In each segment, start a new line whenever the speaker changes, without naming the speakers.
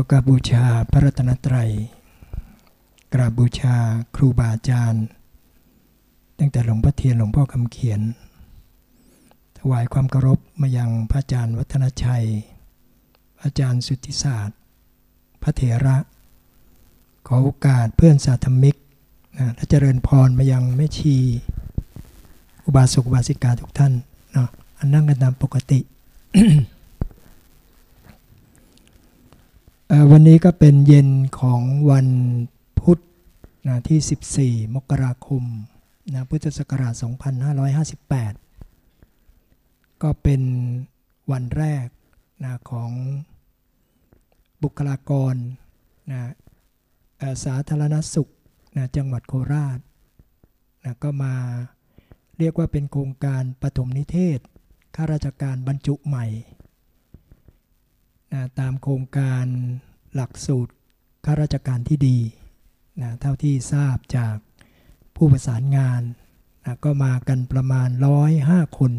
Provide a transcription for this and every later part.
ก็กราบบูชาพระรัตนตรัย กราบบูชาครูบาอาจารย์ ตั้งแต่หลวงพ่อเทียนหลวงพ่อคำเขียน ถวายความเคารพมายังพระอาจารย์วัฒนชัย อาจารย์สุทธิศาสตร์ พระเถระ ขอโอกาสเพื่อนสาธมิกนะและเจริญพรมายังแม่ชี อุบาสกอุบาสิกาทุกท่านเนาะอันนั่งกันตามปกติ เอ่อ วันนี้ก็เป็นเย็นของวันพุธนะที่ 14 มกราคมนะพุทธศักราช 2558 ก็เป็นวันแรกนะของบุคลากรนะสาธารณสุขนะจังหวัดโคราชนะก็มาเรียกว่าเป็นโครงการปฐมนิเทศข้าราชการบรรจุใหม่ นะตามโครงการหลักสูตรข้าราชการที่ดีนะเท่าที่ทราบจากผู้ประสานงานนะก็มากันประมาณ105คน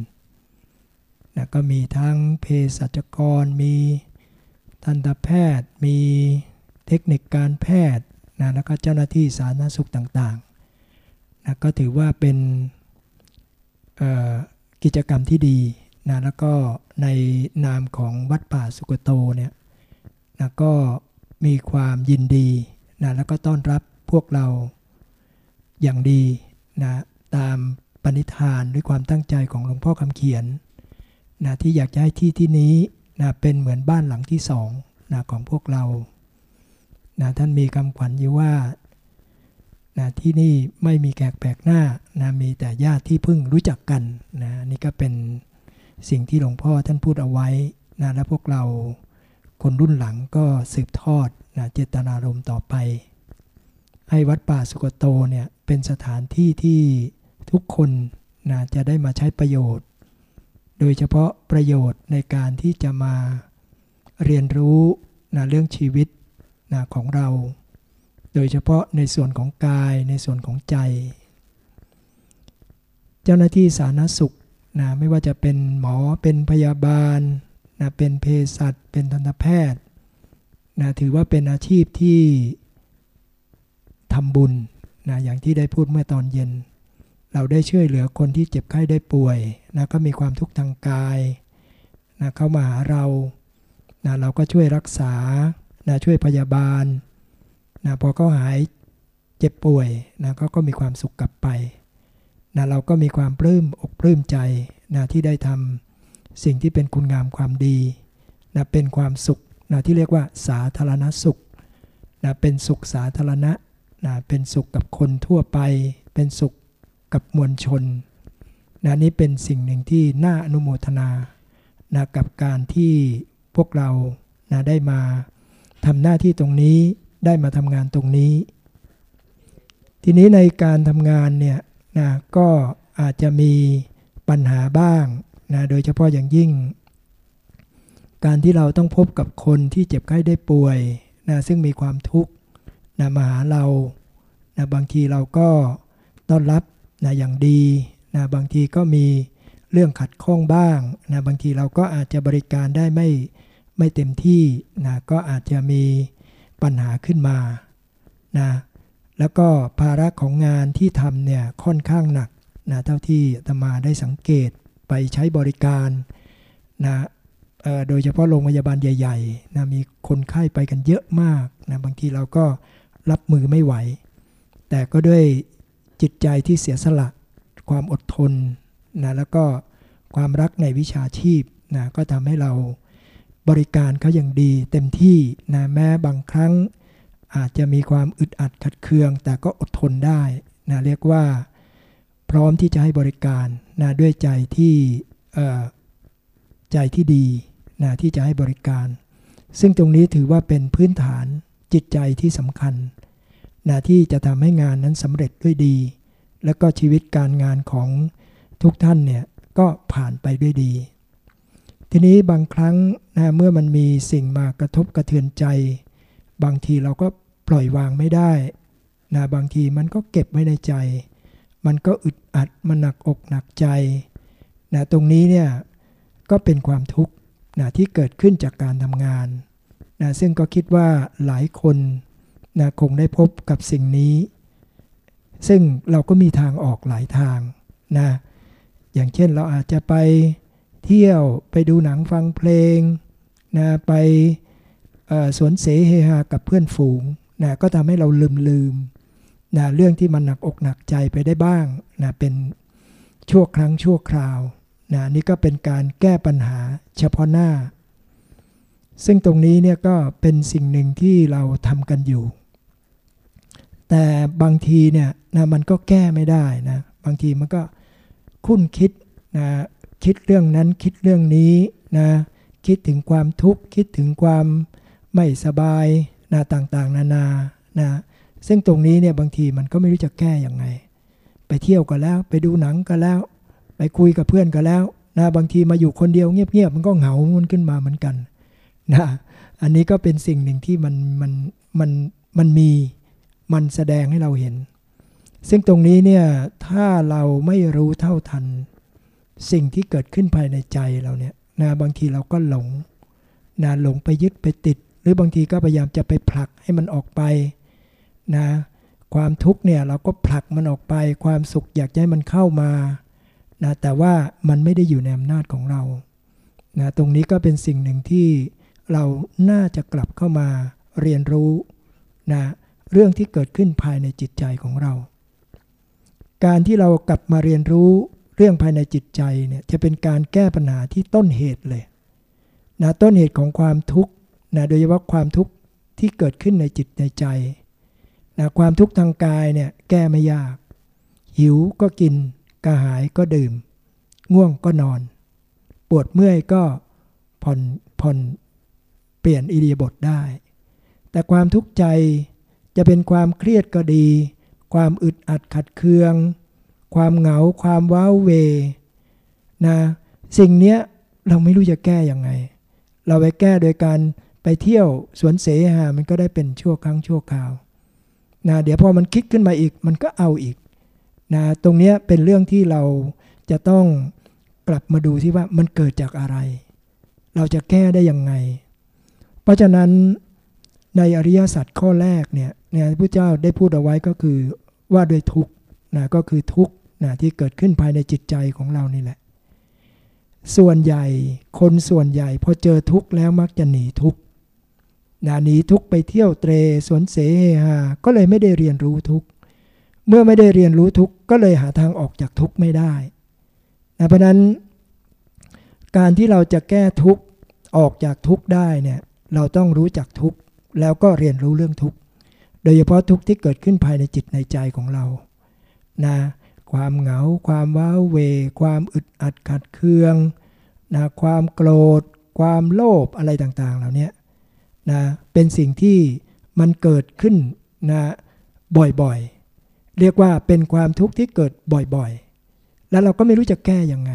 นะก็มีทั้งเภสัชกร มีทันตแพทย์ มีเทคนิคการแพทย์นะแล้วก็เจ้าหน้าที่สาธารณสุขต่างๆนะก็ถือว่าเป็นกิจกรรมที่ดี นะแล้วก็ในนามของวัดป่าสุกโตเนี่ยนะก็มีความยินดีนะแล้วก็ต้อนรับพวกเราอย่างดีนะตามปณิธานด้วยความตั้งใจของหลวงพ่อคำเขียนนะที่อยากจะให้ที่ที่นี้นะเป็นเหมือนบ้านหลังที่สองนะของพวกเรานะท่านมีคำขวัญอยู่ว่านะที่นี่ไม่มีแขกแปลกหน้านะมีแต่ญาติที่เพิ่งรู้จักกันนะนี่ก็เป็น สิ่งที่หลวงพ่อท่านพูดเอาไว้นะและพวกเราคนรุ่นหลังก็สืบทอดนะเจตนารมณ์ต่อไป ให้วัดป่าสุกโตเนี่ยเป็นสถานที่ที่ทุกคนนะจะได้มาใช้ประโยชน์ โดยเฉพาะประโยชน์ในการที่จะมาเรียนรู้นะเรื่องชีวิตนะของเรา โดยเฉพาะในส่วนของกายในส่วนของใจ เจ้าหน้าที่สาธารณสุข นะไม่ว่าจะเป็นหมอเป็นพยาบาลนะเป็นเภสัชเป็นทันตแพทย์นะถือว่าเป็นอาชีพที่ทำบุญนะอย่างที่ได้พูดเมื่อตอนเย็น เราได้ช่วยเหลือคนที่เจ็บไข้ได้ป่วยนะก็มีความทุกข์ทางกายนะเข้ามาหาเรานะเราก็ช่วยรักษานะช่วยพยาบาลนะพอเขาหายเจ็บป่วยนะเขาก็มีความสุขกลับไป นะเราก็มีความปลื้มอกปลื้มใจนะที่ได้ทำสิ่งที่เป็นคุณงามความดีนะเป็นความสุขนะที่เรียกว่าสาธารณสุขนะเป็นสุขสาธารณะนะเป็นสุขกับคนทั่วไป เป็นสุขกับมวลชนนะนี่เป็นสิ่งหนึ่งที่น่าอนุโมทนานะกับการที่พวกเรานะได้มาทำหน้าที่ตรงนี้ได้มาทำงานตรงนี้ ทีนี้ในการทำงานเนี่ย นะก็อาจจะมีปัญหาบ้างนะโดยเฉพาะอย่างยิ่ง การที่เราต้องพบกับคนที่เจ็บไข้ได้ป่วยนะซึ่งมีความทุกข์นะมาหาเรานะบางทีเราก็ต้อนรับนะอย่างดีนะบางทีก็มีเรื่องขัดข้องบ้างนะบางทีเราก็อาจจะบริการได้ไม่ไม่เต็มที่นะก็อาจจะมีปัญหาขึ้นมานะ แล้วก็ภาระของงานที่ทำเนี่ยค่อนข้างหนักนะเท่าที่ตมาได้สังเกตไปใช้บริการนะโดยเฉพาะโรงพยาบาลใหญ่ๆนะมีคนไข้ไปกันเยอะมากนะบางทีเราก็รับมือไม่ไหว แต่ก็ด้วยจิตใจที่เสียสละความอดทนนะแล้วก็ความรักในวิชาชีพนะก็ทำให้เราบริการเขาอย่างดีเต็มที่นะแม้บางครั้ง อาจจะมีความอึดอัดขัดเคือง แต่ก็อดทนได้นะเรียกว่าพร้อมที่จะให้บริการนะด้วยใจที่ใจที่ดีนะที่จะให้บริการ ซึ่งตรงนี้ถือว่าเป็นพื้นฐานจิตใจที่สำคัญนะที่จะทำให้งานนั้นสำเร็จด้วยดี แล้วก็ชีวิตการงานของทุกท่านเนี่ยก็ผ่านไปด้วยดี ทีนี้บางครั้งนะเมื่อมันมีสิ่งมากระทบกระเทือนใจ บางทีเราก็ปล่อยวางไม่ได้นะบางทีมันก็เก็บไว้ในใจ มันก็อึดอัดมันหนักอกหนักใจนะตรงนี้เนี่ยก็เป็นความทุกข์นะที่เกิดขึ้นจากการทำงานนะซึ่งก็คิดว่าหลายคนนะคงได้พบกับสิ่งนี้ ซึ่งเราก็มีทางออกหลายทางนะอย่างเช่นเราอาจจะไปเที่ยวไปดูหนังฟังเพลงนะไป สวนเสเฮฮากับเพื่อนฝูงนะก็ทำให้เราลืมลืมนะเรื่องที่มันหนักอกหนักใจไปได้บ้างนะเป็นชั่วครั้งชั่วคราวนะนี่ก็เป็นการแก้ปัญหาเฉพาะหน้า ซึ่งตรงนี้เนี่ยก็เป็นสิ่งหนึ่งที่เราทำกันอยู่ แต่บางทีเนี่ยนะมันก็แก้ไม่ได้นะบางทีมันก็คุ้นคิดนะคิดเรื่องนั้นคิดเรื่องนี้นะคิดถึงความทุกข์คิดถึงความ ไม่สบายนะต่างๆ นานานะซึ่งตรงนี้เนี่ยบางทีมันก็ไม่รู้จะแก้อย่างไง ไปเที่ยวก็แล้ว ไปดูหนังก็แล้ว ไปคุยกับเพื่อนก็แล้วนะบางทีมาอยู่คนเดียวเงียบๆมันก็เหงามันขึ้นมาเหมือนกันนะอันนี้ก็เป็นสิ่งหนึ่งที่มันมันมันมันมีมันแสดงให้เราเห็น ซึ่งตรงนี้เนี่ยถ้าเราไม่รู้เท่าทัน สิ่งที่เกิดขึ้นภายในใจเราเนี่ยนะบางทีเราก็หลงนะหลงไปยึดไปติด หรือบางทีก็พยายามจะไปผลักให้มันออกไปนะความทุกข์เนี่ยเราก็ผลักมันออกไป ความสุขอยากให้มันเข้ามานะแต่ว่ามันไม่ได้อยู่ในอำนาจของเรานะตรงนี้ก็เป็นสิ่งหนึ่งที่เราน่าจะกลับเข้ามาเรียนรู้นะเรื่องที่เกิดขึ้นภายในจิตใจของเรา การที่เรากลับมาเรียนรู้เรื่องภายในจิตใจเนี่ยจะเป็นการแก้ปัญหาที่ต้นเหตุเลยนะต้นเหตุของความทุกข์ นะโดยเฉพาะความทุกข์ที่เกิดขึ้นในจิตในใจนะความทุกข์ทางกายเนี่ยแก้ไม่ยาก หิวก็กิน กระหายก็ดื่ม ง่วงก็นอน ปวดเมื่อยก็ผ่อนผ่อนเปลี่ยนอิริยาบถได้ แต่ความทุกข์ใจจะเป็นความเครียดก็ดี ความอึดอัดขัดเคือง ความเหงา ความว้าเวนะสิ่งเนี้ยเราไม่รู้จะแก้ยังไง เราไปแก้โดยการ ไปเที่ยวสวนเสหา มันก็ได้เป็นชั่วครั้งชั่วคราวนะเดี๋ยวพอมันคิดขึ้นมาอีกมันก็เอาอีกนะตรงนี้เป็นเรื่องที่เราจะต้องกลับมาดูที่ว่ามันเกิดจากอะไร เราจะแก้ได้ยังไง เพราะฉะนั้นในอริยสัจข้อแรกเนี่ยเนี่ยพระเจ้าได้พูดเอาไว้ก็คือว่าโดยทุกนะก็คือทุกนะที่เกิดขึ้นภายในจิตใจของเรานี่แหละ ส่วนใหญ่คนส่วนใหญ่พอเจอทุกข์แล้วมักจะหนีทุกข์ นะหนีทุกไปเที่ยวเตรสวนเสหาก็เลยไม่ได้เรียนรู้ทุก เมื่อไม่ได้เรียนรู้ทุกก็เลยหาทางออกจากทุกไม่ได้นะเพราะนั้น การที่เราจะแก้ทุกออกจากทุกได้เนี่ยเราต้องรู้จักทุกแล้วก็เรียนรู้เรื่องทุกโดยเฉพาะทุกที่เกิดขึ้นภายในจิตในใจของเรานะความเหงา ความว้าเว ความอึดอัดขัดเคืองนะความโกรธ ความโลภอะไรต่างๆ เหล่านี้ นะเป็นสิ่งที่มันเกิดขึ้นนะบ่อยๆ เรียกว่าเป็นความทุกข์ที่เกิดบ่อยๆ แล้วเราก็ไม่รู้จะแก้ยังไง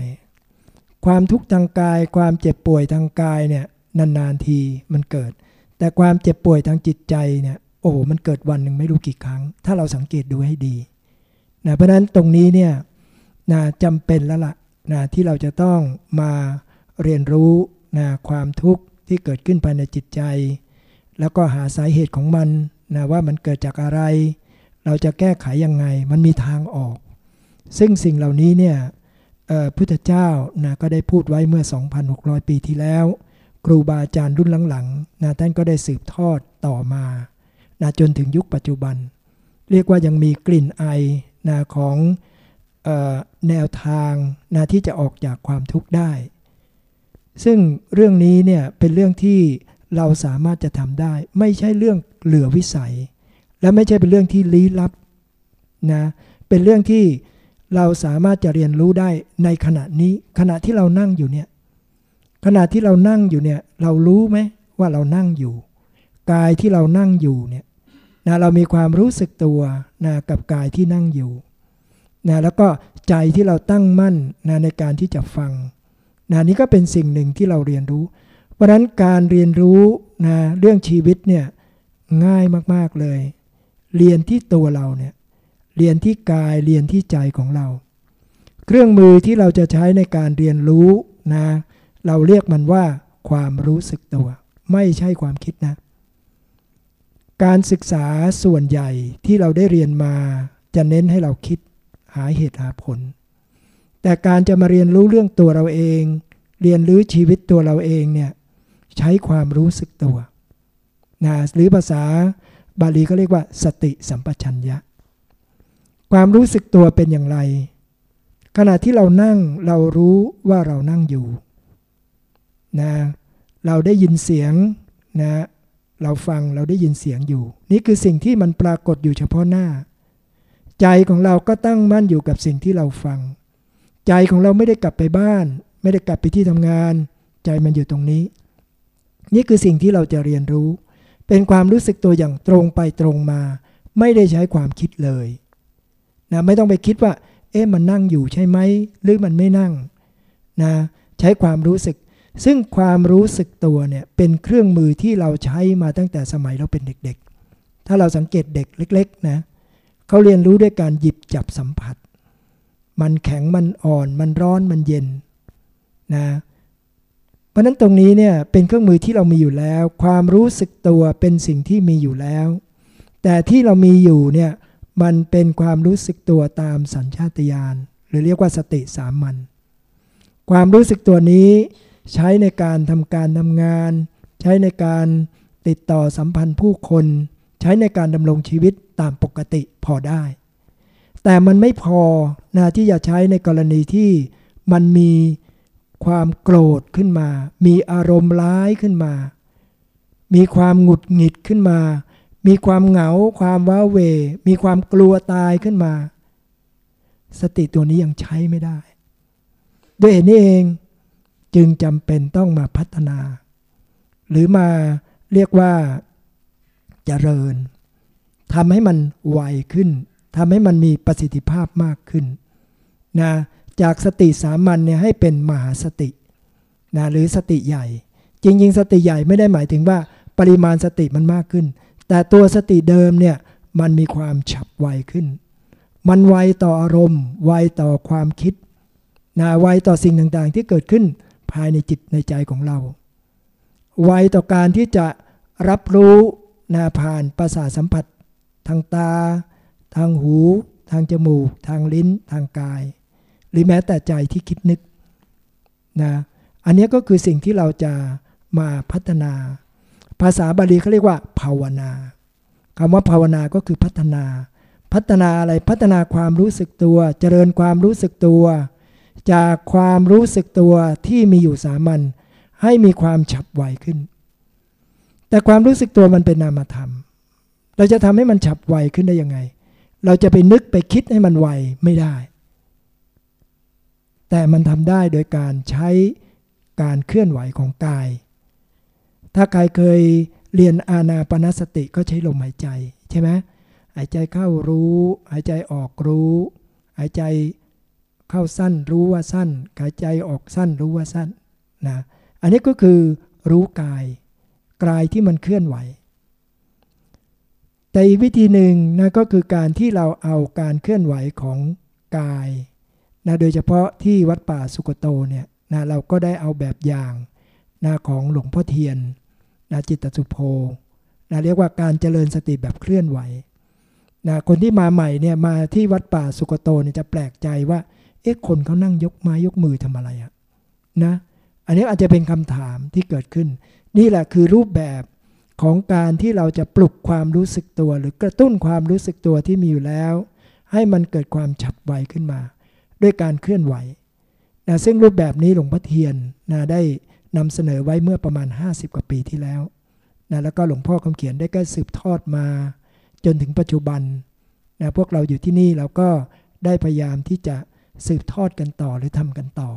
ความทุกข์ทางกาย ความเจ็บป่วยทางกายเนี่ยนานๆทีมันเกิด แต่ความเจ็บป่วยทางจิตใจเนี่ยโอ้โหมันเกิดวันหนึ่งไม่รู้กี่ครั้ง ถ้าเราสังเกตดูให้ดีนะเพราะนั้นตรงนี้เนี่ยนะจำเป็นแล้วละ่ะนะที่เราจะต้องมาเรียนรู้นะความทุกข์ ที่เกิดขึ้นภายในจิตใจ แล้วก็หาสาเหตุของมันนะว่ามันเกิดจากอะไร เราจะแก้ไขยังไง มันมีทางออก ซึ่งสิ่งเหล่านี้เนี่ยพุทธเจ้านะก็ได้พูดไว้เมื่อ 2,600 ปีที่แล้ว ครูบาอาจารย์รุ่นหลังๆนะท่านก็ได้สืบทอดต่อมานะจนถึงยุคปัจจุบัน เรียกว่ายังมีกลิ่นไอนะของออแนวทางนะที่จะออกจากความทุกข์ได้ ซึ่งเรื่องนี้เนี่ยเป็นเรื่องที่เราสามารถจะทำได้ ไม่ใช่เรื่องเหลือวิสัย และไม่ใช่เป็นเรื่องที่ลี้ลับนะเป็นเรื่องที่เราสามารถจะเรียนรู้ได้ในขณะนี้ ขณะที่เรานั่งอยู่เนี่ยขณะที่เรานั่งอยู่เนี่ยเรารู้ไหมว่าเรานั่งอยู่กายที่เรานั่งอยู่เนี่ยนะเรามีความรู้สึกตัวนะกับกายที่นั่งอยู่นะแล้วก็ใจที่เราตั้งมั่นนะในการที่จะฟัง นะนี้ก็เป็นสิ่งหนึ่งที่เราเรียนรู้ เพราะนั้นการเรียนรู้นะเรื่องชีวิตเนี่ยง่ายมากๆเลย เรียนที่ตัวเราเนี่ยเรียนที่กายเรียนที่ใจของเรา เครื่องมือที่เราจะใช้ในการเรียนรู้นะเราเรียกมันว่าความรู้สึกตัว ไม่ใช่ความคิดนะ การศึกษาส่วนใหญ่ที่เราได้เรียนมาจะเน้นให้เราคิดหาเหตุหาผล แต่การจะมาเรียนรู้เรื่องตัวเราเอง เรียนรู้ชีวิตตัวเราเองเนี่ยใช้ความรู้สึกตัวนะหรือภาษาบาลีก็เรียกว่า สติสัมปชัญญะ ความรู้สึกตัวเป็นอย่างไร ขณะที่เรานั่งเรารู้ว่าเรานั่งอยู่นะเราได้ยินเสียงนะเราฟังเราได้ยินเสียงอยู่ นี่คือสิ่งที่มันปรากฏอยู่เฉพาะหน้า ใจของเราก็ตั้งมั่นอยู่กับสิ่งที่เราฟัง ใจของเราไม่ได้กลับไปบ้าน ไม่ได้กลับไปที่ทำงาน ใจมันอยู่ตรงนี้ นี่คือสิ่งที่เราจะเรียนรู้ เป็นความรู้สึกตัวอย่างตรงไปตรงมา ไม่ได้ใช้ความคิดเลยนะไม่ต้องไปคิดว่า เอ๊ะมันนั่งอยู่ใช่ไหมหรือมันไม่นั่งนะใช้ความรู้สึก ซึ่งความรู้สึกตัวเนี่ยเป็นเครื่องมือที่เราใช้มาตั้งแต่สมัยเราเป็นเด็กๆ ถ้าเราสังเกตเด็กเล็ก ๆ นะเขาเรียนรู้ด้วยการหยิบจับสัมผัส มันแข็งมันอ่อน มันร้อนมันเย็นนะเพราะนั้นตรงนี้เนี่ยเป็นเครื่องมือที่เรามีอยู่แล้ว ความรู้สึกตัวเป็นสิ่งที่มีอยู่แล้ว แต่ที่เรามีอยู่เนี่ยมันเป็นความรู้สึกตัวตามสัญชาตญาณหรือเรียกว่าสติสามัญความรู้สึกตัวนี้ใช้ในการทำการทำงาน ใช้ในการติดต่อสัมพันธ์ผู้คน ใช้ในการดำรงชีวิตตามปกติพอได้ แต่มันไม่พอนะที่จะใช้ในกรณีที่มันมีความโกรธขึ้นมา มีอารมณ์ร้ายขึ้นมา มีความหงุดหงิดขึ้นมา มีความเหงา ความว้าเว มีความกลัวตายขึ้นมา สติตัวนี้ยังใช้ไม่ได้ ด้วยเหตุนี้เองจึงจำเป็นต้องมาพัฒนา หรือมาเรียกว่าเจริญทำให้มันไวขึ้น ทำให้มันมีประสิทธิภาพมากขึ้นนะจากสติสามัญเนี่ยให้เป็นมหาสตินะหรือสติใหญ่ จริง ๆ สติใหญ่ไม่ได้หมายถึงว่าปริมาณสติมันมากขึ้น แต่ตัวสติเดิมเนี่ยมันมีความฉับไวขึ้น มันไวต่ออารมณ์ ไวต่อความคิดนะไวต่อสิ่งต่างๆ ที่เกิดขึ้นภายในจิตในใจของเรา ไวต่อการที่จะรับรู้นาผ่านประสาทสัมผัสทางตา ทางหู ทางจมูก ทางลิ้น ทางกาย หรือแม้แต่ใจที่คิดนึกนะอันนี้ก็คือสิ่งที่เราจะมาพัฒนา ภาษาบาลีเขาเรียกว่า ภาวนาคำว่าภาวนาก็คือพัฒนา พัฒนาอะไรพัฒนาความรู้สึกตัว เจริญความรู้สึกตัว จากความรู้สึกตัวที่มีอยู่สามัญให้มีความฉับไวขึ้น แต่ความรู้สึกตัวมันเป็นนามธรรม เราจะทำให้มันฉับไวขึ้นได้ยังไง เราจะไปนึกไปคิดให้มันไวไม่ได้ แต่มันทำได้โดยการใช้การเคลื่อนไหวของกาย ถ้าใครเคยเรียนอาณาปณสติก็ใช้ลมหายใจใช่ไหมหายใจเข้ารู้ หายใจออกรู้ หายใจเข้าสั้นรู้ว่าสั้น หายใจออกสั้นรู้ว่าสั้นนะอันนี้ก็คือรู้กาย กายที่มันเคลื่อนไหว แต่อีกวิธีหนึ่งนะก็คือการที่เราเอาการเคลื่อนไหวของกายนะโดยเฉพาะที่วัดป่าสุกโตเนี่ยนะเราก็ได้เอาแบบอย่างนะของหลวงพ่อเทียนนะจิตสุโภนะเรียกว่าการเจริญสติแบบเคลื่อนไหวนะคนที่มาใหม่เนี่ยมาที่วัดป่าสุกโตเนี่ยจะแปลกใจว่าเอ๊ะคนเขานั่งยกไม้ยกมือทำอะไรอะนะอันนี้อาจจะเป็นคำถามที่เกิดขึ้น นี่แหละคือรูปแบบ ของการที่เราจะปลุกความรู้สึกตัว หรือกระตุ้นความรู้สึกตัวที่มีอยู่แล้ว ให้มันเกิดความฉับไวขึ้นมา ด้วยการเคลื่อนไหวนะซึ่งรูปแบบนี้หลวงพ่อเทียนนะได้นำเสนอไว้เมื่อประมาณ 50 กว่าปีที่แล้วนะแล้วก็หลวงพ่อคำเขียนได้ก็สืบทอดมา จนถึงปัจจุบันนะพวกเราอยู่ที่นี่เราก็ได้พยายามที่จะสืบทอดกันต่อหรือทำกันต่อ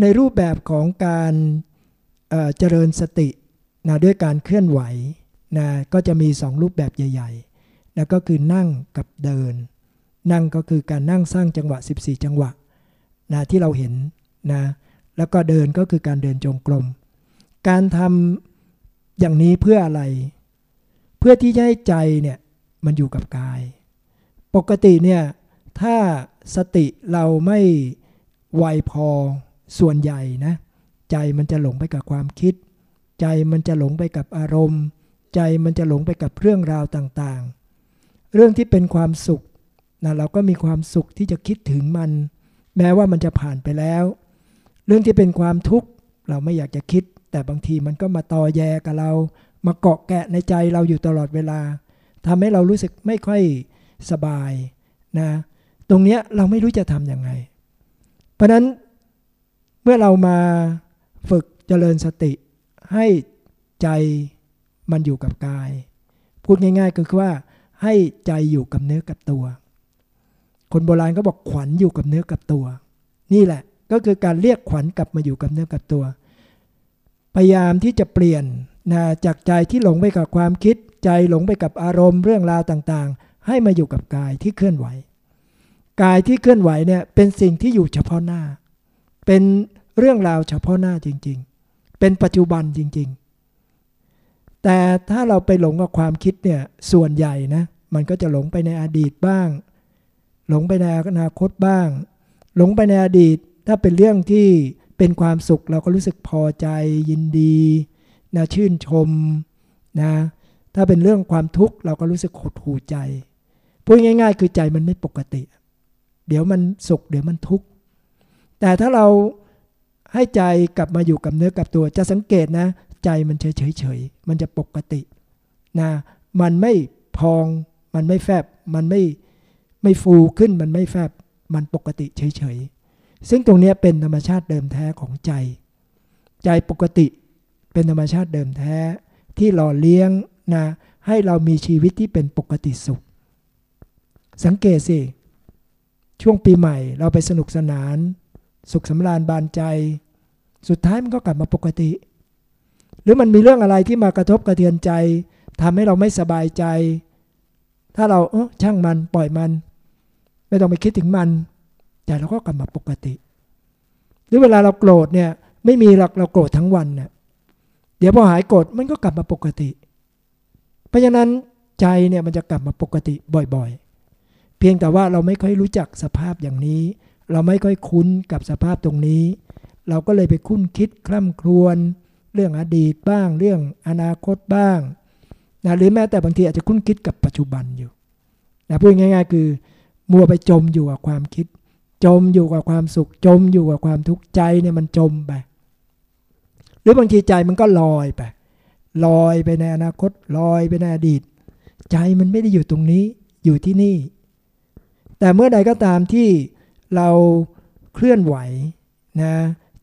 ในรูปแบบของการเจริญสติ นะด้วยการเคลื่อนไหวนะก็จะมี 2 รูปแบบใหญ่ๆนะก็คือนั่งกับเดิน นั่งก็คือการนั่งสร้างจังหวะ 14 จังหวะนะที่เราเห็นนะแล้วก็เดินก็คือการเดินจงกรม การทำอย่างนี้เพื่ออะไร เพื่อที่จะให้ใจเนี่ยมันอยู่กับกาย ปกติเนี่ยถ้าสติเราไม่ไวพอส่วนใหญ่นะใจมันจะหลงไปกับความคิด ใจมันจะหลงไปกับอารมณ์ ใจมันจะหลงไปกับเรื่องราวต่างๆ เรื่องที่เป็นความสุขนะเราก็มีความสุขที่จะคิดถึงมัน แม้ว่ามันจะผ่านไปแล้ว เรื่องที่เป็นความทุกข์เราไม่อยากจะคิด แต่บางทีมันก็มาตอแยกับเรา มาเกาะแกะในใจเราอยู่ตลอดเวลาทำให้เรารู้สึกไม่ค่อยสบายนะตรงนี้เราไม่รู้จะทำยังไง เพราะนั้นเมื่อเรามาฝึกเจริญสติ ให้ใจมันอยู่กับกาย พูดง่าย ๆ ก็คือว่า ให้ใจอยู่กับเนื้อกับตัว คนโบราณก็บอกขวัญอยู่กับเนื้อกับตัว นี่แหละก็คือการเรียกขวัญกลับมาอยู่กับเนื้อกับตัว พยายามที่จะเปลี่ยนนะจากใจที่หลงไปกับความคิด ใจหลงไปกับอารมณ์เรื่องราวต่างๆ ให้มาอยู่กับกายที่เคลื่อนไหว กายที่เคลื่อนไหวเนี่ยเป็นสิ่งที่อยู่เฉพาะหน้า เป็นเรื่องราวเฉพาะหน้าจริง ๆ เป็นปัจจุบันจริง ๆ แต่ถ้าเราไปหลงกับความคิดเนี่ยส่วนใหญ่นะมันก็จะหลงไปในอดีตบ้าง หลงไปในอนาคตบ้าง หลงไปในอดีต ถ้าเป็นเรื่องที่เป็นความสุขเราก็รู้สึกพอใจยินดีนะชื่นชมนะถ้าเป็นเรื่องความทุกข์เราก็รู้สึกหดหู่ใจพูดง่าย ๆ คือใจมันไม่ปกติ เดี๋ยวมันสุขเดี๋ยวมันทุกข์แต่ถ้าเรา ให้ใจกลับมาอยู่กับเนื้อกับตัว จะสังเกตนะ ใจมันเฉยเฉยมันจะปกตินะมันไม่พอง มันไม่แฟบ มันไม่ไม่ฟูขึ้นมันไม่แฟบ มันปกติเฉยเฉยซึ่งตรงนี้เป็นธรรมชาติเดิมแท้ของใจ ใจปกติเป็นธรรมชาติเดิมแท้ที่หล่อเลี้ยงนะให้เรามีชีวิตที่เป็นปกติสุข สังเกตสิ ช่วงปีใหม่เราไปสนุกสนาน สุขสำราญบานใจ สุดท้ายมันก็กลับมาปกติ หรือมันมีเรื่องอะไรที่มากระทบกระเทือนใจทำให้เราไม่สบายใจ ถ้าเราเออช่างมันปล่อยมัน ไม่ต้องไปคิดถึงมันใจเราก็กลับมาปกติ หรือเวลาเราโกรธเนี่ย ไม่มีหรอกเราโกรธทั้งวันเนี่ยเดี๋ยวพอหายโกรธมันก็กลับมาปกติ เพราะฉะนั้นใจเนี่ยมันจะกลับมาปกติบ่อยๆ เพียงแต่ว่าเราไม่ค่อยรู้จักสภาพอย่างนี้ เราไม่ค่อยคุ้นกับสภาพตรงนี้ เราก็เลยไปคุ้นคิดคล่ำครวญเรื่องอดีตบ้าง เรื่องอนาคตบ้างนะหรือแม้แต่บางทีอาจจะคุ้นคิดกับปัจจุบันอยู่นะพูดง่าย ๆ คือมัวไปจมอยู่กับความคิด จมอยู่กับความสุข จมอยู่กับความทุกข์ใจเนี่ยมันจมไปหรือบางทีใจมันก็ลอยไปลอยไปในอนาคตลอยไปในอดีต ใจมันไม่ได้อยู่ตรงนี้อยู่ที่นี่ แต่เมื่อใดก็ตามที่เราเคลื่อนไหวนะ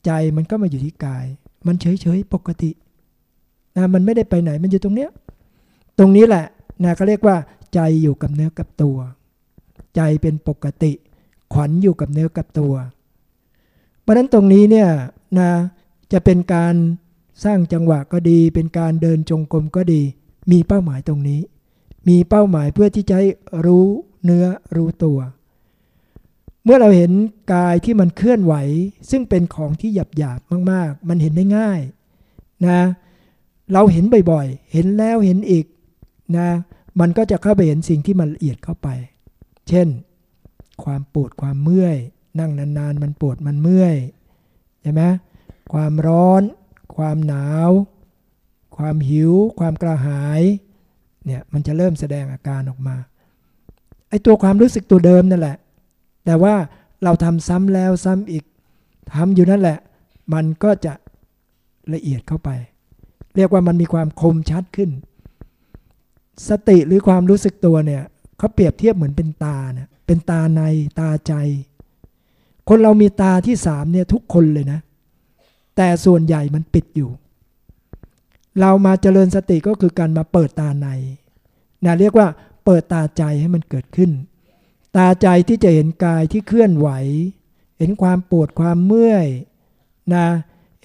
ใจมันก็มาอยู่ที่กาย มันเฉยๆปกตินะมันไม่ได้ไปไหนมันอยู่ตรงเนี้ยตรงนี้แหละนะเขาเรียกว่า ใจอยู่กับเนื้อกับตัว ใจเป็นปกติ ขวัญอยู่กับเนื้อกับตัว เพราะนั้นตรงนี้เนี่ยนะจะเป็นการสร้างจังหวะก็ดี เป็นการเดินจงกรมก็ดี มีเป้าหมายตรงนี้ มีเป้าหมายเพื่อที่จะรู้เนื้อรู้ตัว เมื่อเราเห็นกายที่มันเคลื่อนไหว ซึ่งเป็นของที่หยาบหยาบมาก ๆ มันเห็นได้ง่ายนะเราเห็นบ่อยๆ เห็นแล้วเห็นอีกนะมันก็จะเข้าไปเห็นสิ่งที่มันละเอียดเข้าไป เช่น ความปวดความเมื่อย นั่งนานๆ มันปวดมันเมื่อยใช่ไหมความร้อน ความหนาว ความหิว ความกระหายเนี่ยมันจะเริ่มแสดงอาการออกมาไอ้ตัวความรู้สึกตัวเดิมนั่นแหละ แต่ว่าเราทำซ้ำแล้วซ้ำอีกทำอยู่นั่นแหละ มันก็จะละเอียดเข้าไป เรียกว่ามันมีความคมชัดขึ้น สติหรือความรู้สึกตัวเนี่ยเขาเปรียบเทียบเหมือนเป็นตาเนี่ยเป็นตาในตาใจ คนเรามีตาที่สามเนี่ยทุกคนเลยนะ แต่ส่วนใหญ่มันปิดอยู่ เรามาเจริญสติก็คือการมาเปิดตาในนะเรียกว่าเปิดตาใจให้มันเกิดขึ้น ตาใจที่จะเห็นกายที่เคลื่อนไหว เห็นความปวดความเมื่อยนะ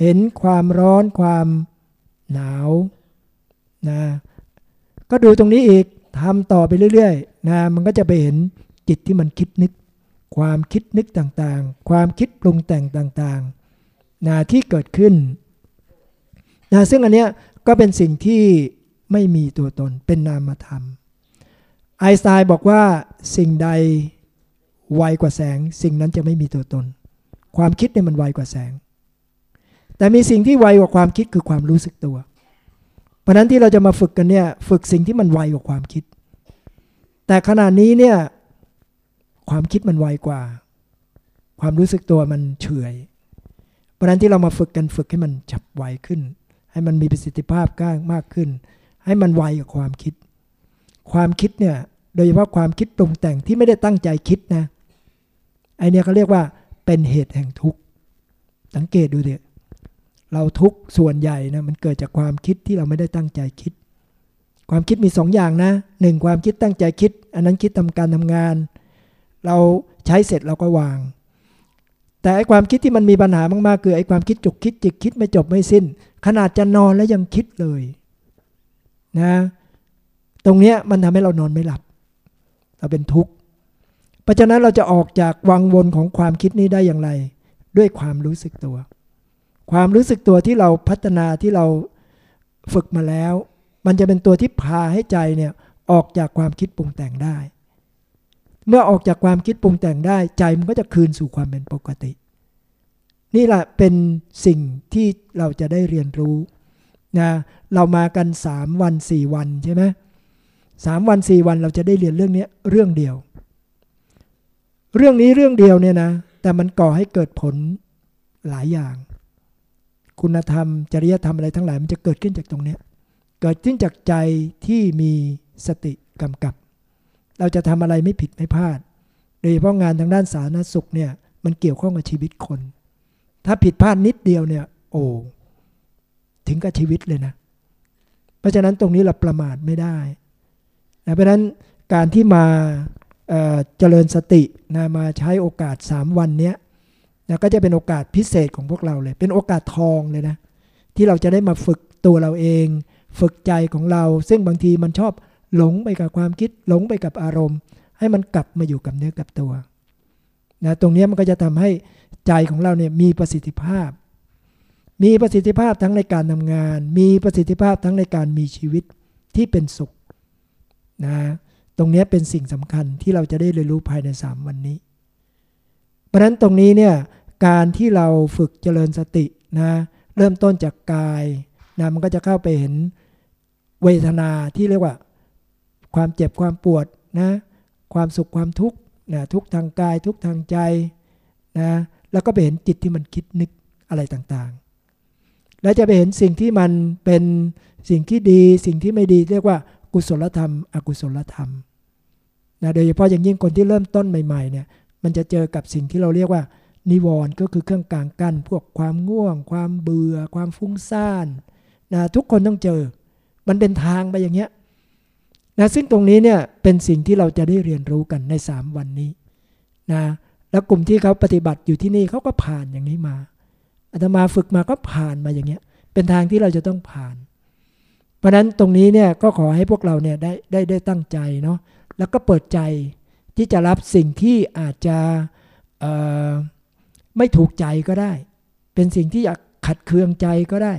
เห็นความร้อนความหนาวนะก็ดูตรงนี้อีกทำต่อไปเรื่อยๆนะมันก็จะไปเห็นจิตที่มันคิดนึก ความคิดนึกต่างๆ ความคิดปรุงแต่งต่างๆนะที่เกิดขึ้นนะซึ่งอันเนี้ยก็เป็นสิ่งที่ไม่มีตัวตนเป็นนามธรรม ไอสไตน์บอกว่าสิ่งใดไวกว่าแสง สิ่งนั้นจะไม่มีตัวตน ความคิดเนี่ยมันไวกว่าแสง แต่มีสิ่งที่ไวกว่าความคิดคือความรู้สึกตัว เพราะนั้นที่เราจะมาฝึกกันเนี่ยฝึกสิ่งที่มันไวกว่าความคิด แต่ขณะนี้เนี่ยความคิดมันไวกว่า ความรู้สึกตัวมันเฉยเพราะนั้นที่เรามาฝึกกันฝึกให้มันฉับไวขึ้น ให้มันมีประสิทธิภาพก้างมากขึ้น ให้มันไวกับความคิด ความคิดเนี่ยโดยเฉพาะความคิดปรุงแต่งที่ไม่ได้ตั้งใจคิดนะไอเนี่ยเขาเรียกว่าเป็นเหตุแห่งทุกข์สังเกตดูเถอะเราทุกส่วนใหญ่นะมันเกิดจากความคิดที่เราไม่ได้ตั้งใจคิด ความคิดมีสองอย่างนะหนึ่งความคิดตั้งใจคิด อันนั้นคิดทำการทำงาน เราใช้เสร็จเราก็วาง แต่ไอ้ความคิดที่มันมีปัญหามากๆคือไอ้ความคิดจุกคิดจิกคิดไม่จบไม่สิ้น ขนาดจะนอนแล้วยังคิดเลย นะ ตรงเนี้ยมันทำให้เรานอนไม่หลับ เราเป็นทุกข์ เพราะฉะนั้นเราจะออกจากวังวนของความคิดนี้ได้อย่างไร ด้วยความรู้สึกตัว ความรู้สึกตัวที่เราพัฒนาที่เราฝึกมาแล้ว มันจะเป็นตัวที่พาให้ใจเนี่ยออกจากความคิดปรุงแต่งได้ เมื่อออกจากความคิดปรุงแต่งได้ใจมันก็จะคืนสู่ความเป็นปกติ นี่แหละเป็นสิ่งที่เราจะได้เรียนรู้นะเรามากัน 3 วัน 4 วันใช่ไหม สามวัน4วันเราจะได้เรียนเรื่องนี้เรื่องเดียว เรื่องนี้เรื่องเดียวเนี่ยนะ แต่มันก่อให้เกิดผลหลายอย่าง คุณธรรม จริยธรรมอะไรทั้งหลาย มันจะเกิดขึ้นจากตรงนี้เกิดขึ้นจากใจที่มีสติกำกับ เราจะทำอะไรไม่ผิดไม่พลาด โดยเฉพาะงานทางด้านสาธารณสุขเนี่ยมันเกี่ยวข้องกับชีวิตคน ถ้าผิดพลาดนิดเดียวเนี่ย โอ้ถึงกับชีวิตเลยนะ เพราะฉะนั้นตรงนี้เราประมาทไม่ได้ นะเพราะนั้นการที่มาเจริญสตินะมาใช้โอกาส 3 วันนี้นะก็จะเป็นโอกาสพิเศษของพวกเราเลย เป็นโอกาสทองเลยนะ ที่เราจะได้มาฝึกตัวเราเอง ฝึกใจของเรา ซึ่งบางทีมันชอบหลงไปกับความคิดหลงไปกับอารมณ์ ให้มันกลับมาอยู่กับเนื้อกับตัวนะตรงนี้มันก็จะทำให้ใจของเราเนี่ยมีประสิทธิภาพ มีประสิทธิภาพทั้งในการทำงาน มีประสิทธิภาพทั้งในการมีชีวิตที่เป็นสุข นะตรงนี้เป็นสิ่งสำคัญที่เราจะได้เรียนรู้ภายใน 3 วันนี้ เพราะฉะนั้นตรงนี้เนี่ยการที่เราฝึกเจริญสตินะเริ่มต้นจากกายนะมันก็จะเข้าไปเห็นเวทนาที่เรียกว่า ความเจ็บความปวดนะความสุขความทุกข์นะทุกทางกายทุกทางใจนะแล้วก็ไปเห็นจิตที่มันคิดนึกอะไรต่างๆ แล้วจะไปเห็นสิ่งที่มันเป็นสิ่งที่ดี สิ่งที่ไม่ดีเรียกว่า กุศลธรรม อกุศลธรรมนะโดยเฉพาะอย่างยิ่งคนที่เริ่มต้นใหม่ๆเนี่ยมันจะเจอกับสิ่งที่เราเรียกว่า นิวรณ์ก็คือเครื่องกลางกั้นพวกความง่วง ความเบื่อ ความฟุ้งซ่านนะทุกคนต้องเจอ มันเป็นทางไปอย่างเงี้ยนะซึ่งตรงนี้เนี่ยเป็นสิ่งที่เราจะได้เรียนรู้กันใน 3 วันนี้นะแล้วกลุ่มที่เขาปฏิบัติอยู่ที่นี่เขาก็ผ่านอย่างนี้มาอาตมาฝึกมาก็ผ่านมาอย่างเงี้ยเป็นทางที่เราจะต้องผ่าน เพราะนั้นตรงนี้เนี่ยก็ขอให้พวกเราเนี่ยได้ได้ได้ตั้งใจเนาะแล้วก็เปิดใจที่จะรับสิ่งที่อาจจะไม่ถูกใจก็ได้ เป็นสิ่งที่อยากขัดเคืองใจก็ได้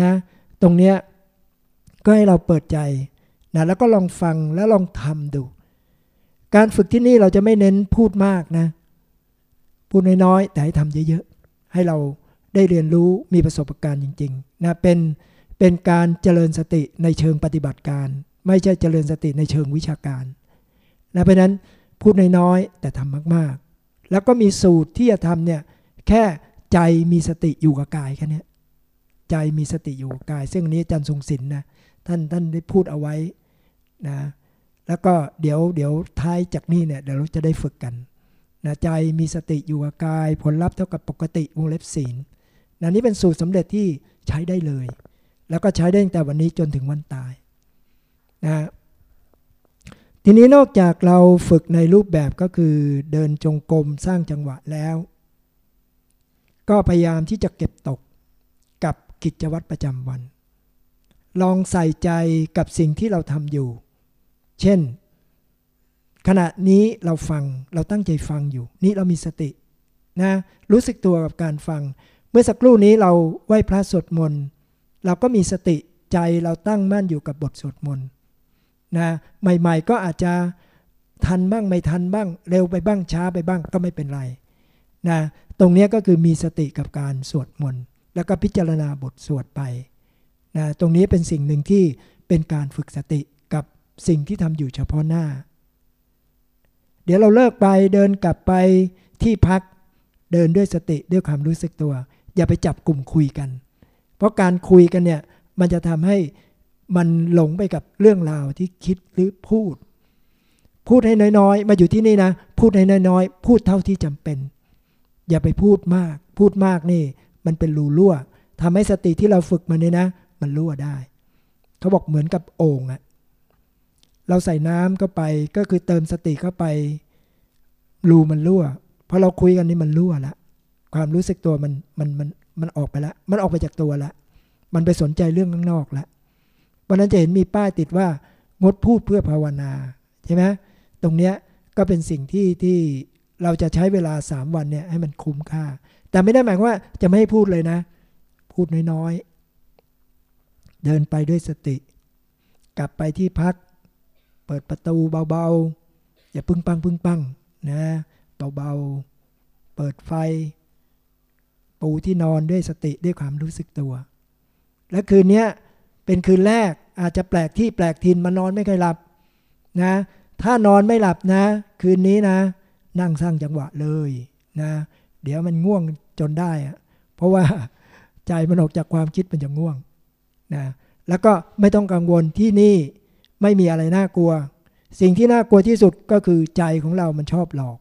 นะตรงเนี้ยก็ให้เราเปิดใจนะแล้วก็ลองฟังแล้วลองทำดู การฝึกที่นี่เราจะไม่เน้นพูดมากนะ พูดน้อยๆแต่ให้ทำเยอะๆ ให้เราได้เรียนรู้มีประสบการณ์จริงๆนะเป็น เป็นการเจริญสติในเชิงปฏิบัติการ ไม่ใช่เจริญสติในเชิงวิชาการนะเพราะนั้นพูดน้อยๆแต่ทำมากแล้วก็มีสูตรที่จะทำเนี่ยแค่ใจมีสติอยู่กับกายแค่นี้ใจมีสติอยู่กับกาย ซึ่งนี้อาจารย์ทรงศิลป์นะท่านท่านได้พูดเอาไว้นะแล้วก็เดี๋ยวเดี๋ยวท้ายจากนี้เนี่ยเดี๋ยวเราจะได้ฝึกกันนะใจมีสติอยู่กับกาย ผลลัพธ์เท่ากับปกติวงเล็บศีลนะนี้เป็นสูตรสำเร็จที่ใช้ได้เลย แล้วก็ใช้ได้ตั้งแต่วันนี้จนถึงวันตายนะทีนี้นอกจากเราฝึกในรูปแบบก็คือเดินจงกรมสร้างจังหวะแล้ว ก็พยายามที่จะเก็บตกกับกิจวัตรประจำวัน ลองใส่ใจกับสิ่งที่เราทำอยู่ เช่น ขณะนี้เราฟังเราตั้งใจฟังอยู่ นี่เรามีสตินะรู้สึกตัวกับการฟัง เมื่อสักครู่นี้เราไหว้พระสวดมนต์ เราก็มีสติใจเราตั้งมั่นอยู่กับบทสวดมนต์นะใหม่ๆก็อาจจะทันบ้างไม่ทันบ้าง เร็วไปบ้างช้าไปบ้างก็ไม่เป็นไรนะตรงนี้ก็คือมีสติกับการสวดมนต์แล้วก็พิจารณาบทสวดไปนะตรงนี้เป็นสิ่งหนึ่งที่เป็นการฝึกสติกับสิ่งที่ทำอยู่เฉพาะหน้า เดี๋ยวเราเลิกไปเดินกลับไปที่พักเดินด้วยสติด้วยความรู้สึกตัว อย่าไปจับกลุ่มคุยกัน เพราะการคุยกันเนี่ยมันจะทำให้มันหลงไปกับเรื่องราวที่คิดหรือพูด พูดให้น้อยๆ มาอยู่ที่นี่นะ พูดให้น้อยๆ พูดเท่าที่จำเป็น อย่าไปพูดมาก พูดมากนี่ มันเป็นรูรั่วทำให้สติที่เราฝึกมาเนี่ยนะ มันรั่วได้ เขาบอกเหมือนกับโอ่งอะเราใส่น้ำเข้าไปก็คือเติมสติเข้าไป รูมันรั่วพอเราคุยกันนี่มันรั่วละความรู้สึกตัวมันมันมัน มันออกไปแล้วมันออกไปจากตัวละมันไปสนใจเรื่องข้างนอกแล้ววันนั้นจะเห็นมีป้ายติดว่างดพูดเพื่อภาวนาใช่ไหมตรงเนี้ยก็เป็นสิ่งที่ที่เราจะใช้เวลาสามวันเนี่ยให้มันคุ้มค่า แต่ไม่ได้หมายว่าจะไม่ให้พูดเลยนะ พูดน้อยๆ เดินไปด้วยสติ กลับไปที่พัก เปิดประตูเบาๆ อย่าปึ้งปังปึ้งปังนะ เบาๆ เปิดไฟ ปูที่นอนด้วยสติด้วยความรู้สึกตัว และคืนนี้เป็นคืนแรกอาจจะแปลกที่แปลกทินมานอนไม่เคยหลับนะ ถ้านอนไม่หลับนะ คืนนี้นะ นั่งสร้างจังหวะเลยนะ เดี๋ยวมันง่วงจนได้อะเพราะว่าใจมันออกจากความคิดมันจะง่วงนะแล้วก็ไม่ต้องกังวลที่นี่ไม่มีอะไรน่ากลัว สิ่งที่น่ากลัวที่สุดก็คือใจของเรามันชอบหลอก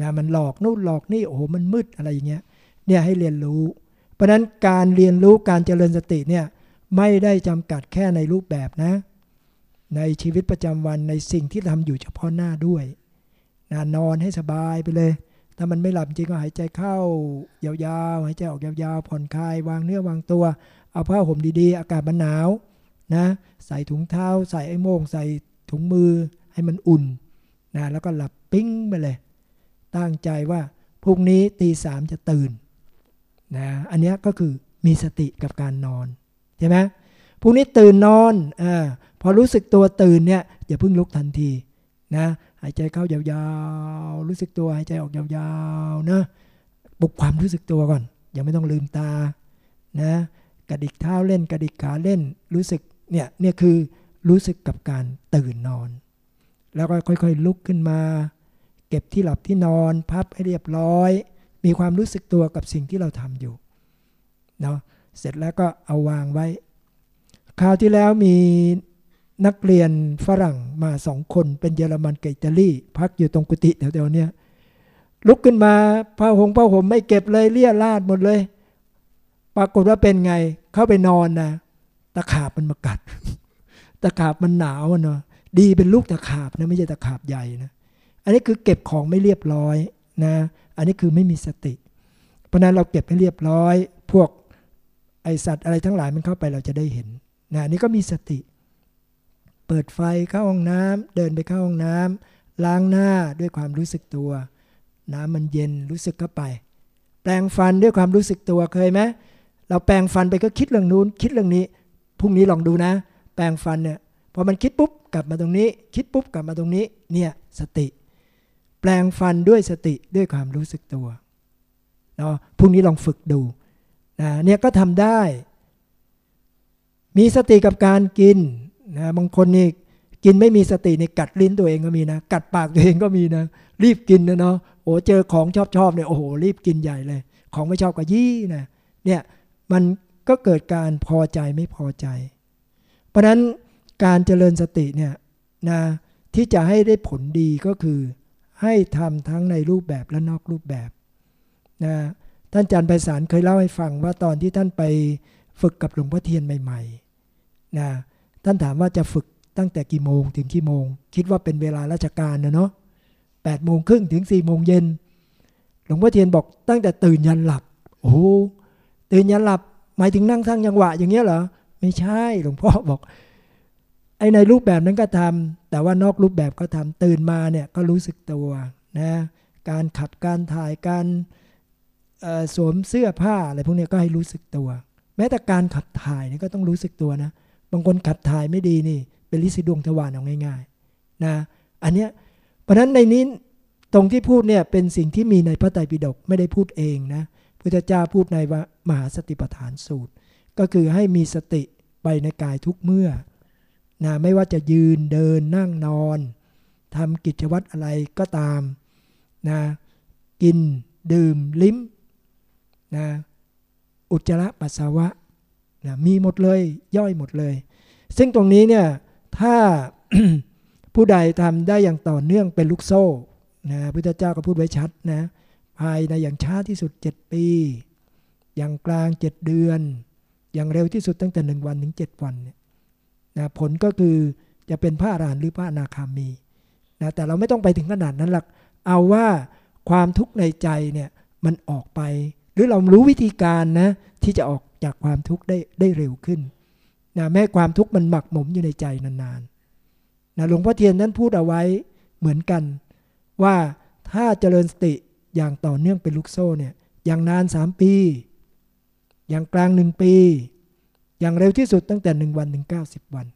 นะมันหลอกนู่นหลอกนี่โอ้โหมันมืดอะไรอย่างเงี้ย เนี่ยให้เรียนรู้ เพราะนั้นการเรียนรู้การเจริญสติเนี่ยไม่ได้จำกัดแค่ในรูปแบบนะ ในชีวิตประจำวันในสิ่งที่ทำอยู่เฉพาะหน้าด้วยนนอนให้สบายไปเลย ถ้ามันไม่หลับจริงก็หายใจเข้ายาวๆ หายใจออกยาวๆ ผ่อนคลายวางเนื้อวางตัว เอาผ้าห่มดีๆ อากาศมันหนาวนะใส่ถุงเท้า ใส่ไอ้โมง ใส่ถุงมือให้มันอุ่นนะแล้วก็หลับปิ้งไปเลย ตั้งใจว่าพรุ่งนี้ตีสามจะตื่น นะอันนี้ก็คือมีสติกับการนอนใช่ไหมพรุ่งนี้ตื่นนอนอพอรู้สึกตัวตื่นเนี่ยอย่าเพิ่งลุกทันทีนะหายใจเข้ายาวๆ รู้สึกตัวหายใจออกยาวๆนะปลุกความรู้สึกตัวก่อน ยังไม่ต้องลืมตานะกระดิกเท้าเล่นกระดิกขาเล่นรู้สึกเนี่ยเนี่ยคือรู้สึกกับการตื่นนอน แล้วก็ค่อยๆลุกขึ้นมา เก็บที่หลับที่นอน พับให้เรียบร้อย มีความรู้สึกตัวกับสิ่งที่เราทำอยู่เนาะเสร็จแล้วก็เอาวางไว้ คราวที่แล้วมีนักเรียนฝรั่งมาสองคนเป็นเยอรมันกับอิตาลีพักอยู่ตรงกุฏิแถวๆนี้ลุกขึ้นมาผ้าหงผ้าห่มไม่เก็บเลยเลี่ยลาดหมดเลย ปรากฏว่าเป็นไง เข้าไปนอนนะตะขาบมันมากัด ตะขาบมันหนาวเนาะดีเป็นลูกตะขาบนะไม่ใช่ตะขาบใหญ่นะ อันนี้คือเก็บของไม่เรียบร้อยนะ อันนี้คือไม่มีสติ เพราะนั้นเราเก็บให้เรียบร้อย พวกไอสัตว์อะไรทั้งหลายมันเข้าไปเราจะได้เห็นนะนี่ก็มีสติ เปิดไฟเข้าห้องน้ำเดินไปเข้าห้องน้ำล้างหน้าด้วยความรู้สึกตัว น้ำมันเย็นรู้สึกเข้าไป แปรงฟันด้วยความรู้สึกตัวเคยไหมเราแปรงฟันไปก็คิดเรื่องนู้น คิดเรื่องนี้พรุ่งนี้ลองดูนะ แปรงฟันเนี่ยพอมันคิดปุ๊บกลับมาตรงนี้ คิดปุ๊บกลับมาตรงนี้เนี่ยสติ แปลงฟันด้วยสติด้วยความรู้สึกตัวเนาะพรุ่งนี้ลองฝึกดูนะเนี่ยก็ทำได้ มีสติกับการกินนะบางคนนี่กินไม่มีสตินี่กัดลิ้นตัวเองก็มีนะ กัดปากตัวเองก็มีนะ รีบกินนะเนาะโอ้เจอของชอบชอบเนี่ยโอ้โหรีบกินใหญ่เลย ของไม่ชอบก็ยี่นะเนี่ยมันก็เกิดการพอใจไม่พอใจ เพราะนั้นการเจริญสติเนี่ยนะที่จะให้ได้ผลดีก็คือ ให้ทำทั้งในรูปแบบและนอกรูปแบบนะท่านอาจารย์ไพศาลเคยเล่าให้ฟังว่าตอนที่ท่านไปฝึกกับหลวงพ่อเทียนใหม่ๆนะท่านถามว่าจะฝึกตั้งแต่กี่โมงถึงกี่โมง คิดว่าเป็นเวลาราชการนะเนาะแปดโมงครึ่งถึงสี่โมงเย็นหลวงพ่อเทียนบอกตั้งแต่ตื่นยันหลับ โอ้ตื่นยันหลับ หมายถึงนั่งสร้างจังหวะอย่างเงี้ยเหรอ ไม่ใช่หลวงพ่อบอก ไอในรูปแบบนั้นก็ทำแต่ว่านอกรูปแบบก็ทำตื่นมาเนี่ยก็รู้สึกตัวนะการขับการถ่ายการสวมเสื้อผ้าอะไรพวกนี้ก็ให้รู้สึกตัว แม้แต่การขับถ่ายนี่ก็ต้องรู้สึกตัวนะบางคนขับถ่ายไม่ดีนี่ เป็นลิซิดวงทวารเอาง่าย ๆนะอันเนี้ยเพราะฉะนั้นในนี้ตรงที่พูดเนี่ยเป็นสิ่งที่มีในพระไตรปิฎกไม่ได้พูดเองนะพุทธเจ้าพูดในมหาสติปัฏฐานสูตร ก็คือให้มีสติไปในกายทุกเมื่อ นะไม่ว่าจะยืนเดินนั่งนอนทำกิจวัตรอะไรก็ตามนะกินดื่มลิ้มนะอุจจาระปัสสาวะนะมีหมดเลยย่อยหมดเลย ซึ่งตรงนี้เนี่ยถ้าผู้ใดทำได้อย่างต่อเนื่องเป็นลูกโซ่นะพุทธเจ้าก็พูดไว้ชัดนะภายในอย่างช้าที่สุด 7 ปี อย่างกลาง 7 เดือน อย่างเร็วที่สุดตั้งแต่ 1 วันถึง 7 วันเนี่ย นะผลก็คือจะเป็นพระอรหันต์หรือพระอนาคามีนะแต่เราไม่ต้องไปถึงขนาดนั้นหรอกเอาว่าความทุกข์ในใจเนี่ยมันออกไป หรือเรารู้วิธีการนะที่จะออกจากความทุกข์ได้ได้เร็วขึ้นนะแม้ความทุกข์มันหมักหมมอยู่ในใจนานๆนะหลวงพ่อเทียนนั้นพูดเอาไว้เหมือนกัน ว่าถ้าเจริญสติอย่างต่อเนื่องเป็นลูกโซ่เนี่ยอย่างนานสามปี อย่างกลางหนึ่งปี อย่างเร็วที่สุดตั้งแต่หนึ่งวันถึงเก้าสิบวัน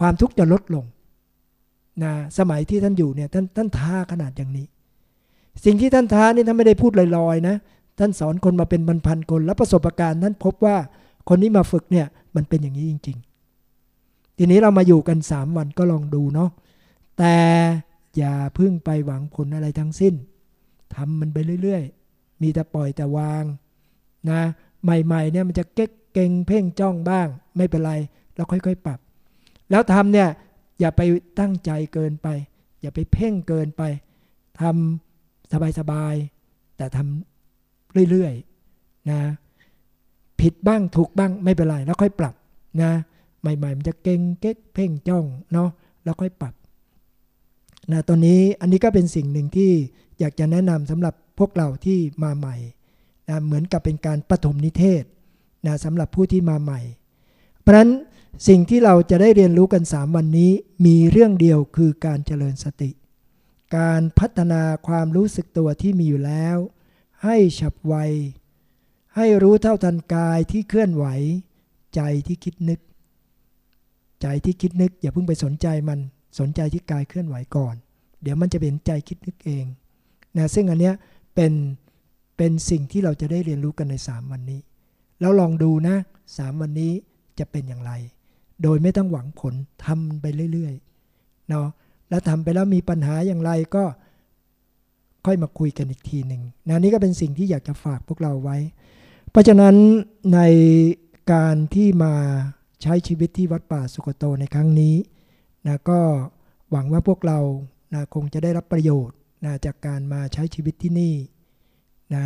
ความทุกข์จะลดลงนะสมัยที่ท่านอยู่เนี่ยท่านท่านท้าขนาดอย่างนี้ สิ่งที่ท่านท้านี่ท่านไม่ได้พูดลอยๆนะท่านสอนคนมาเป็นพันๆคน แล้วประสบการณ์ท่านพบว่าคนนี้มาฝึกเนี่ยมันเป็นอย่างนี้จริง ๆ ทีนี้เรามาอยู่กันสามวันก็ลองดูเนาะแต่อย่าพึ่งไปหวังผลอะไรทั้งสิ้นทำมันไปเรื่อย ๆ มีแต่ปล่อยแต่วางนะใหม่ๆเนี่ยมันจะเก๊ก เก่งเพ่งจ้องบ้าง ไม่เป็นไรเราค่อยๆปรับ แล้วทำเนี่ยอย่าไปตั้งใจเกินไป อย่าไปเพ่งเกินไปทำสบายๆแต่ทำเรื่อยๆนะผิดบ้างถูกบ้างไม่เป็นไรแล้วค่อยปรับนะใหม่ๆมันจะเก่งเก๊กเพ่งจ้องเนาะแล้วค่อยปรับนะตอนนี้อันนี้ก็เป็นสิ่งหนึ่งที่อยากจะแนะนำสำหรับพวกเราที่มาใหม่นะเหมือนกับเป็นการปฐมนิเทศ นะสำหรับผู้ที่มาใหม่ เพราะนั้นสิ่งที่เราจะได้เรียนรู้กัน 3 วันนี้มีเรื่องเดียวคือการเจริญสติ การพัฒนาความรู้สึกตัวที่มีอยู่แล้ว ให้ฉับไว ให้รู้เท่าทันกายที่เคลื่อนไหว ใจที่คิดนึก ใจที่คิดนึก อย่าเพิ่งไปสนใจมันสนใจที่กายเคลื่อนไหวก่อน เดี๋ยวมันจะเป็นใจคิดนึกเองนะซึ่งอันเนี้ยเป็นเป็นสิ่งที่เราจะได้เรียนรู้กันใน 3 วันนี้ แล้วลองดูนะ3วันนี้จะเป็นอย่างไร โดยไม่ต้องหวังผลทำไปเรื่อยๆเนาะแล้วทำไปแล้วมีปัญหาอย่างไรก็ค่อยมาคุยกันอีกทีหนึ่งนะนี่ก็เป็นสิ่งที่อยากจะฝากพวกเราไว้ เพราะฉะนั้นในการที่มาใช้ชีวิตที่วัดป่าสุกโตในครั้งนี้นะก็หวังว่าพวกเรานะคงจะได้รับประโยชน์นะจากการมาใช้ชีวิตที่นี่นะ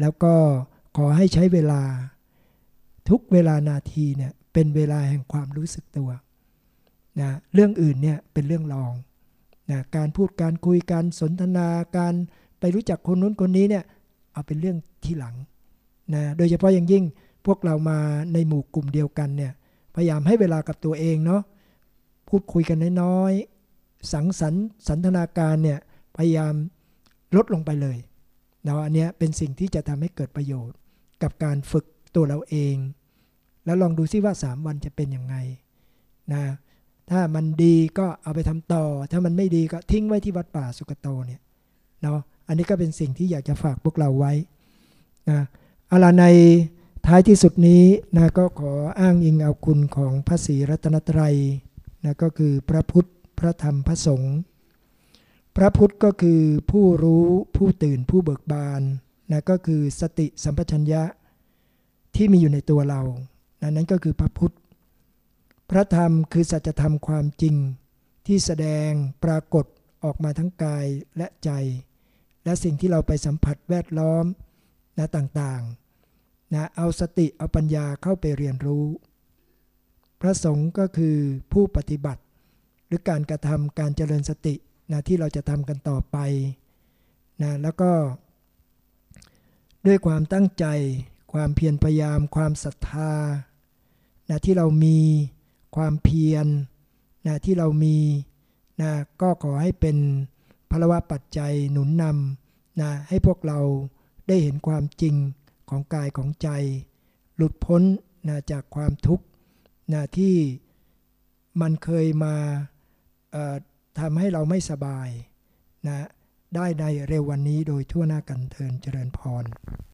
แล้วก็ขอให้ใช้เวลา ทุกเวลานาทีเนี่ยเป็นเวลาแห่งความรู้สึกตัวนะเรื่องอื่นเนี่ยเป็นเรื่องรองนะการพูดการคุยการสนทนาการไปรู้จักคนนู้นคนนี้เนี่ยเอาเป็นเรื่องที่หลังนะโดยเฉพาะอย่างยิ่งพวกเรามาในหมู่กลุ่มเดียวกันเนี่ยพยายามให้เวลากับตัวเองเนาะพูดคุยกันน้อยๆสังสรรค์สันทนาการเนี่ยพยายามลดลงไปเลยนะอันนี้เป็นสิ่งที่จะทำให้เกิดประโยชน์ กับการฝึก ตัวเราเอง แล้วลองดูซิว่า 3 วันจะเป็นยังไงนะถ้ามันดีก็เอาไปทำต่อ ถ้ามันไม่ดีก็ทิ้งไว้ที่วัดป่าสุกโตเนี่ยเนาะอันนี้ก็เป็นสิ่งที่อยากจะฝากพวกเราไว้นะเอาละในท้ายที่สุดนี้นะก็ขออ้างอิงเอาคุณของพระศรีรัตนตรัยนะก็คือพระพุทธพระธรรมพระสงฆ์พระพุทธก็คือผู้รู้ผู้ตื่นผู้เบิกบานนะก็คือสติสัมปชัญญะ ที่มีอยู่ในตัวเรานะนั้นก็คือพระพุทธ พระธรรมคือสัจธรรมความจริง ที่แสดงปรากฏออกมาทั้งกายและใจ และสิ่งที่เราไปสัมผัสแวดล้อมนะต่างๆนะเอาสติเอาปัญญาเข้าไปเรียนรู้ พระสงฆ์ก็คือผู้ปฏิบัติ หรือการกระทำการเจริญสตินะที่เราจะทำกันต่อไปนะแล้วก็ ด้วยความตั้งใจ ความเพียรพยายามความศรัทธานะที่เรามีความเพียรนะที่เรามีนะก็ขอให้เป็นพลวะปัจจัยหนุนนำนะให้พวกเราได้เห็นความจริงของกายของใจ หลุดพ้นนะจากความทุกข์นะที่มันเคยมาทำให้เราไม่สบายนะได้ในเร็ววันนี้โดยทั่วหน้ากันเทินเจริญพร